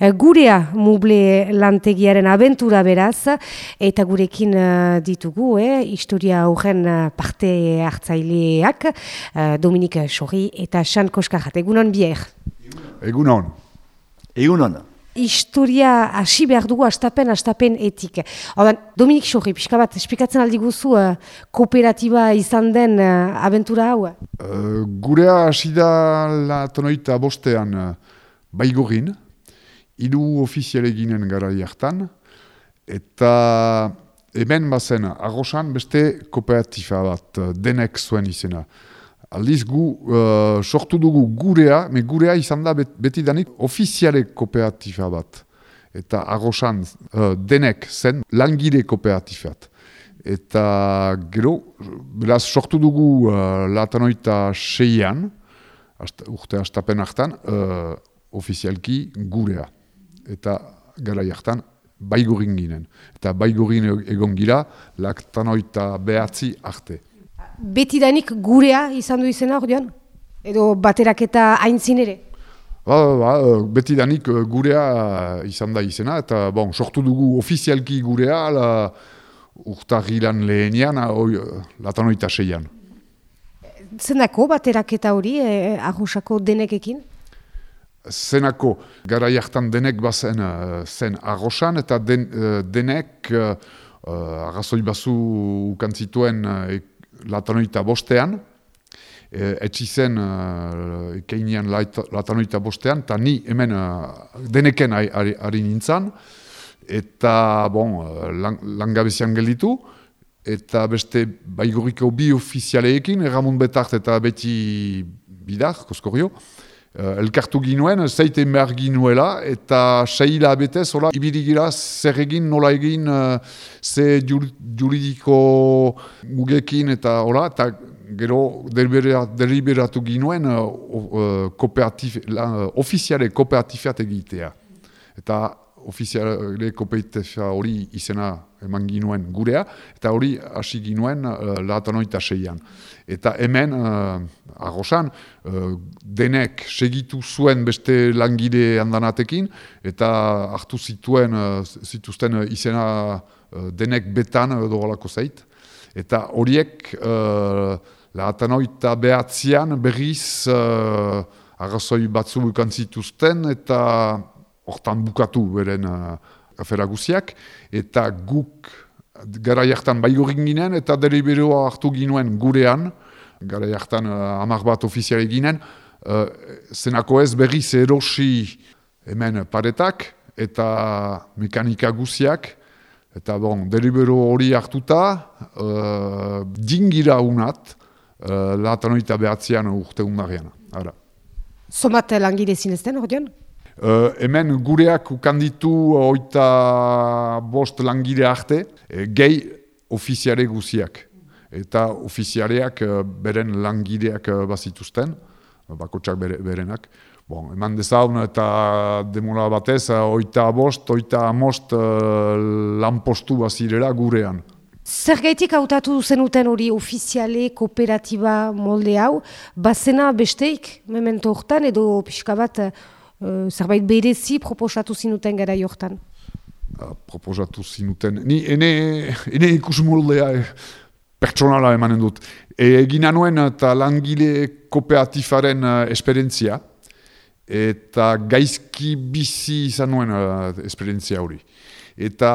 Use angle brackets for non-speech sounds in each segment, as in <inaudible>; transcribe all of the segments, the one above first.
Eh, gurea muble lantegiaren abentura beraz, eta gurekin uh, ditugu, eh, historia horren uh, parte hartzaileak, Dominik Sorri eta Xan Koskarat. Egunon bier? Egunon. Egunon. Historia hasi behar dugu astapen, astapen etik. Odan, Dominik Sorri, pixka bat, esplikatzen aldi guzu uh, kooperatiba izan den uh, abentura hau? Uh, gurea hasi da la tonoita bostean uh, baigorin, hiru ofiziale ginen gara jartan, eta hemen bazen, arrosan beste kooperatifa bat, eh, denek zuen izena. Aldiz gu, uh, sortu dugu gurea, me gurea izan da beti danik ofiziale kooperatifa bat. Eta arrosan uh, denek zen langile kooperatifat. Eta gero, beraz sortu dugu uh, latanoita seian, urte astapen hartan, uh, ofizialki gurea eta gara jartan baigurin ginen. Eta baigurin egon gira, laktanoita behatzi arte. Beti danik gurea izan du izena, ordean? Edo baterak eta haintzin ere? Ba, ba, ba, beti danik gurea izan da izena, eta bon, sortu dugu ofizialki gurea la, urtarrilan lehenian, latanoita seian. Zendako baterak eta hori, eh, arrosako denekekin? Zenako gara jartan denek bazen uh, zen arrosan eta den, uh, denek uh, arrazoi bazu ukantzituen uh, latanoita bostean, uh, etxi zen uh, ekeinean latanoita bostean, eta ni hemen uh, deneken ari, nintzen, eta bon, lang, langabezian gelditu, eta beste baigoriko bi ofizialeekin, erramon betart eta beti bidar, koskorio, Uh, elkartu ginuen, zeiten behar ginuela, eta seila betez, hola, ibirigira zer egin, nola egin, uh, ze juridiko mugekin, eta hola, eta gero deliberatu ginuen uh, uh, kooperatif, uh, ofiziale kooperatifat egitea. Eta ofiziale kooperatifat hori izena eman ginuen gurea, eta hori hasi ginuen uh, latanoita seian. Eta hemen, arrosan, uh, denek segitu zuen beste langile handanatekin, eta hartu zituen, uh, zituzten uh, izena uh, denek betan edo uh, zait. Eta horiek, uh, lahatanoita behatzean berriz uh, arrazoi batzu bukan zituzten, eta hortan bukatu beren uh, afera guziak, eta guk gara jartan baigurin ginen, eta deliberoa hartu ginuen gurean, gara jartan uh, amak bat ofiziale ginen, uh, zenako ez berriz erosi hemen paretak eta mekanika guziak, eta bon, delibero hori hartuta, uh, dingira unat, uh, latanoita behatzean urte undarean. Zomat langile zinezten, ordean? Uh, hemen gureak ukanditu oita bost langile arte, e, gehi ofiziale guziak eta ofizialeak uh, beren langideak uh, bazituzten, bakotsak bere, berenak. Bon, eman dezaun eta demola batez, oita bost, oita amost lanpostu bazirela gurean. Zer gaitik hautatu zenuten hori ofiziale kooperatiba molde hau, bazena besteik, memento hortan, edo pixka bat uh, zerbait berezi proposatu zinuten gara jortan? Uh, proposatu zinuten, ni ene, ene ikus moldea, eh pertsonala emanen dut. E, egin anuen eta langile kooperatifaren uh, esperientzia, eta gaizki bizi izan nuen uh, esperientzia hori. Eta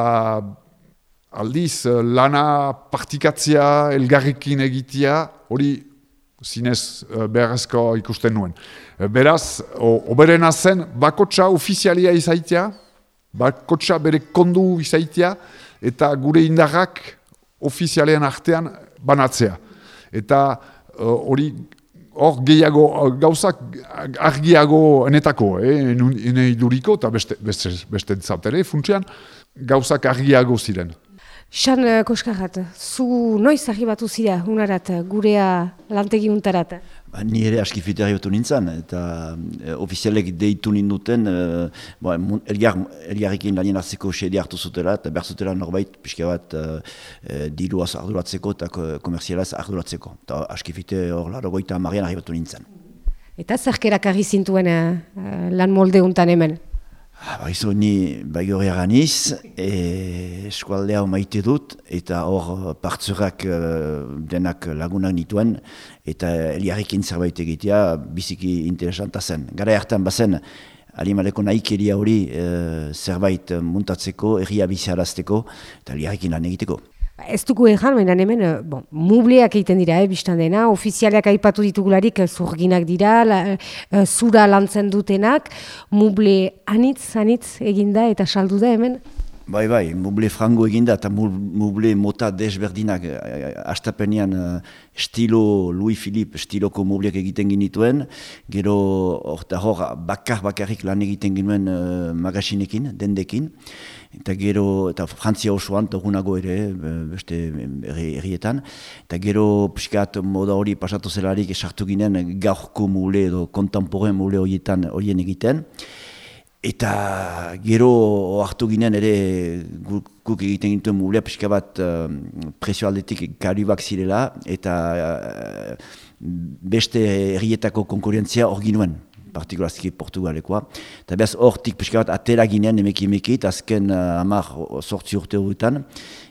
aldiz, uh, lana partikatzea, elgarrikin egitea, hori zinez uh, beharrezko ikusten nuen. beraz, oberena zen, bakotsa ofizialia izaitea, bakotsa bere kondu izaitea, eta gure indarrak ofizialean artean banatzea. Eta uh, hori hor gehiago gauzak argiago enetako, eh? ene iduriko eta beste, beste, beste ere, funtzean gauzak argiago ziren. Xan uh, Koskarrat, zu noiz arribatu zira unarat gurea lantegi untarat? Ba, ni ere aski fiteri batu nintzen, eta e, ofizialek deitu ninduten, e, ba, elgar, elgarrekin lanien hartzeko sedi hartu zutela, eta behar zutela norbait, pixka bat, e, diruaz arduratzeko eta komerzialaz arduratzeko. Eta aski fite hor laro goita marian nintzen. Eta zerkerak argi zintuen lan molde untan hemen? Baizu, ni baigorri aganiz, e, eskualdea maite dut, eta hor partzurak e, denak lagunak nituen, eta eliarrikin zerbait egitea biziki interesanta zen. Gara hartan bazen, alimaleko nahikeria hori e, zerbait muntatzeko, erria biziarazteko, eta eliarrikin lan egiteko. Ez dugu egan, baina hemen, eh, bon, mubleak egiten dira, eh, biztan dena, ofizialeak aipatu ditugularik eh, zurginak dira, la, uh, zura lantzen dutenak, muble anitz, anitz eginda eta saldu da hemen? Bai, bai, muble frango eginda eta muble mota desberdinak astapenean estilo Louis Philippe estiloko mubleak egiten ginituen, gero hor bakar bakarrik lan egiten ginuen uh, magasinekin, dendekin, eta gero, eta Frantzia osoan, togunago ere, beste errietan, eta gero, piskat, moda hori pasatu zelarik esartu ginen gaurko mule edo kontemporen mule horietan horien egiten, eta gero hartu ginen ere guk egiten gintuen mulea pixka bat uh, presio aldetik karibak zirela, eta uh, beste errietako konkurentzia hor ginuen partikulazki Portugalekoa. Eta behaz hortik pixka bat atera ginen emeki emeki eta azken uh, amar sortzi urte horretan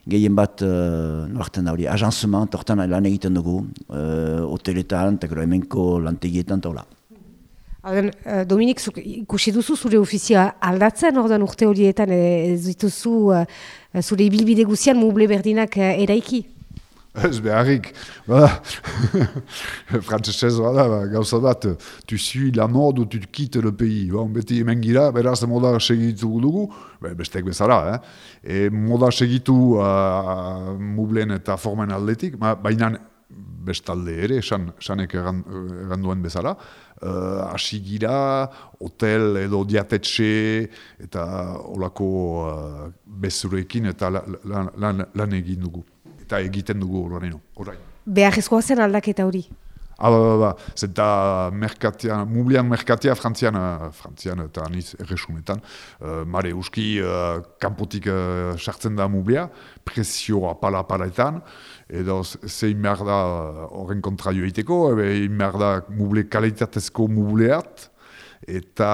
gehien bat uh, norten da hori, ajantzement horretan lan egiten dugu uh, hoteletan eta gero hemenko lantegietan eta. Aden, uh, Dominik, ikusi duzu zure ofizia aldatzen? Ordan urte horietan ez dituzu uh, zure ibilbide guzian muble berdinak eraiki? Ez beharrik, <laughs> bada, frantzesez bat, tu suis la mode ou tu quittes le pays. Bon, beti hemen gira, beraz moda segitu dugu, be, bestek bezala, eh? E, moda segitu uh, mublen eta formen baina bestalde ere, san, sanek egan, duen bezala, uh, hasi hotel edo diatetxe, eta olako uh, bezurekin eta lan, lan, lan egin dugu eta egiten dugu horrein. Behar ezkoa zen aldaketa hori? Ah, ba. Zenta merkatia, mublian merkatia frantzian, uh, frantzian eta aniz erresunetan. Uh, mare, uski, uh, kanpotik uh, sartzen da mublia, presioa pala palaetan, edo zein behar da horren uh, kontra joiteko, egin behar da muble kalitatezko mubleat, eta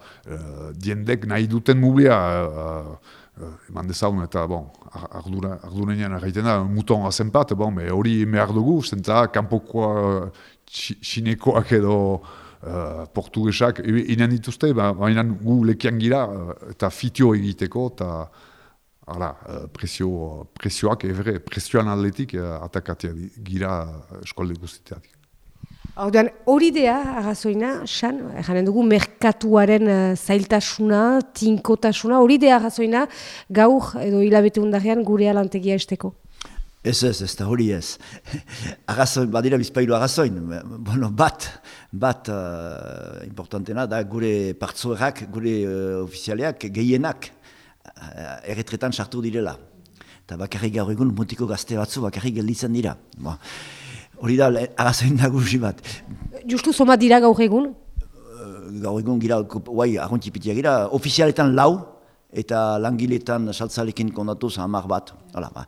uh, diendek nahi duten mublia, uh, uh, eman dezagun eta bon, ardura, ardurenean erraiten da, muton azen bat, bon, hori behar dugu, zenta kanpokoa xinekoak edo uh, portugesak inen dituzte, baina ba, gu lekian gira eta fitio egiteko eta Hala, presio, presioak evre, presioan atletik atakatia gira eskolde guztiteatik. Orduan, hori dea, arrazoina, Xan, janen dugu, merkatuaren uh, zailtasuna, tinkotasuna, hori dea, arrazoina, gaur edo hilabete undarrean gure alantegia esteko. Ez ez, ez da hori ez. Arrazoin, badira bizpailu arrazoin. Bueno, bat, bat uh, importantena da gure partzuerak, gure uh, ofizialeak, gehienak uh, erretretan sartu direla. Eta bakarrik gaur egun mutiko gazte batzu bakarrik gelditzen dira. Bo. Hori da, agazen nagusi bat. Justu soma dira gaur egun? Uh, gaur egun gira, guai, ahontzipitia gira, ofizialetan lau, eta langiletan saltzalekin kondatu hamar bat. Hala, ba.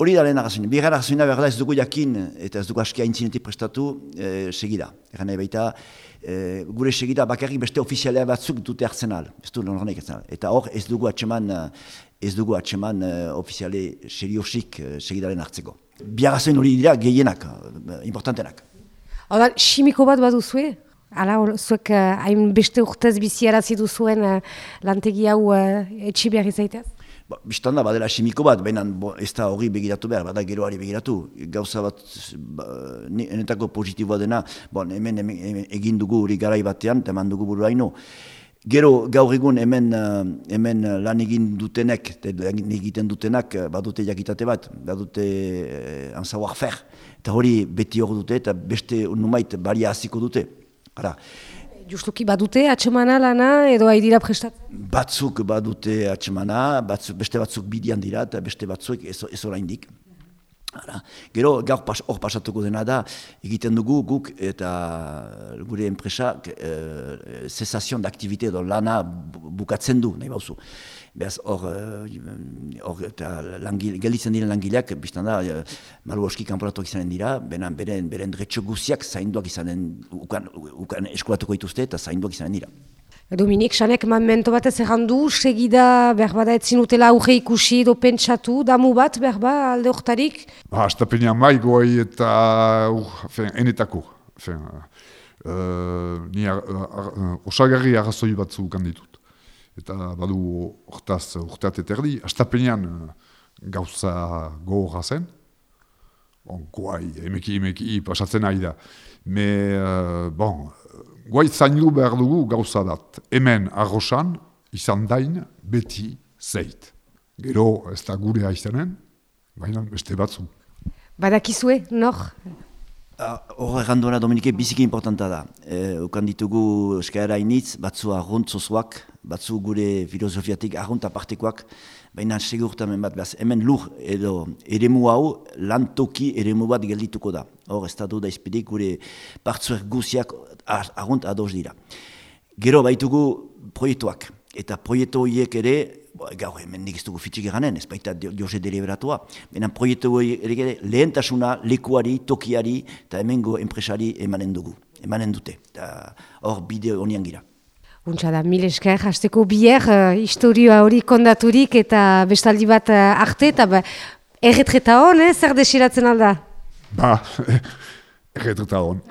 Hori da lehen agazen. Bigar agazen berda ez dugu jakin, eta ez dugu askia intzinetik prestatu, e, segida. Egan nahi baita, e, gure segida bakarrik beste ofizialea batzuk dute hartzen al. Ez du nornek hartzen al. Eta hor ez dugu atseman, ez dugu atseman uh, ofiziale seriosik segidaren hartzeko biagazen hori dira gehienak, eh, importantenak. Hora, simiko bat baduzue? Hala, zuek eh, hain beste urtez biziarazi duzuen uh, lantegi hau uh, etxi behar izaitez? Ba, Bistanda badela simiko bat, baina ez da hori begiratu behar, bada geroari begiratu. Gauza bat, ba, enetako positiboa dena, bon, hemen, hemen, egin dugu hori garai batean, teman dugu buru haino. Gero gaur egun hemen, uh, hemen lan egin dutenek, lan egiten dutenak, uh, badute jakitate bat, badute un savoir faire. Eta hori beti hor dute eta beste numait baria hasiko dute. Hala. Justuki badute atxemana lana edo haidira prestat? Batzuk badute atxemana, batzuk, beste batzuk bidian dira eta beste batzuk ez, ez oraindik. Ara. Gero, gaur pas, hor pasatuko dena da, egiten dugu guk eta gure enpresa e, cesazion d'activite edo lana bukatzen du, nahi bauzu. Beaz, hor, eh, hor eta langile, gelditzen diren langileak, biztan da, e, malu oski kanporatuak izanen dira, beren, beren, beren dretxo guziak zainduak izanen, ukan, ukan eskolatuko dituzte eta zainduak izanen dira. Dominik, sanek memento bat ez errandu, segida behar bada ez zinutela auge ikusi edo pentsatu, damu bat behar ba alde hortarik? Ba, astapenean eta uh, fen, enetako. Fen, uh, ni ar, ar, ar, osagarri arrazoi batzu ditut. Eta badu hortaz urteat eterdi, astapenean uh, gauza gogorra zen. Bon, goai, emeki, emeki, pasatzen ari da. Me, uh, bon, Guai zaindu behar dugu gauza dat. Hemen arrosan, izan dain, beti zeit. Gero ez da gure aiztenen, baina beste batzu. Badakizue, nor? Hor uh, erranduena Dominike biziki importanta da. E, ukan ditugu eskaera initz, batzu arrunt zozoak, batzu gure filosofiatik arrunt apartekoak, baina segurtamen bat behaz. Hemen lur edo eremu hau lantoki eremu bat geldituko da. Hor ez da izpedik gure partzuek guziak argunt ados dira. Gero baitugu proiektuak, eta proiektu horiek ere, gaur hemen nik ez dugu fitxik eranen, ez baita dioze deliberatua, baina proiektu ere lehentasuna lekuari, tokiari, eta hemengo enpresari emanen dugu, emanen dute, eta hor bide honian gira. Untsa da, mil esker, hasteko bier, uh, historioa hori kondaturik eta bestaldi bat uh, arte, eta ba, erretreta hon, eh, zer desiratzen alda? Ba, <laughs> erretreta hon.